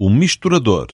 O misturador.